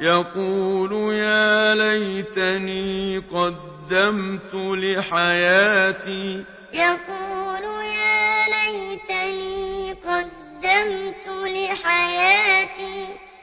يقول يا ليتني قدمت لحياتي. يقول يا ليتني قدمت لحياتي.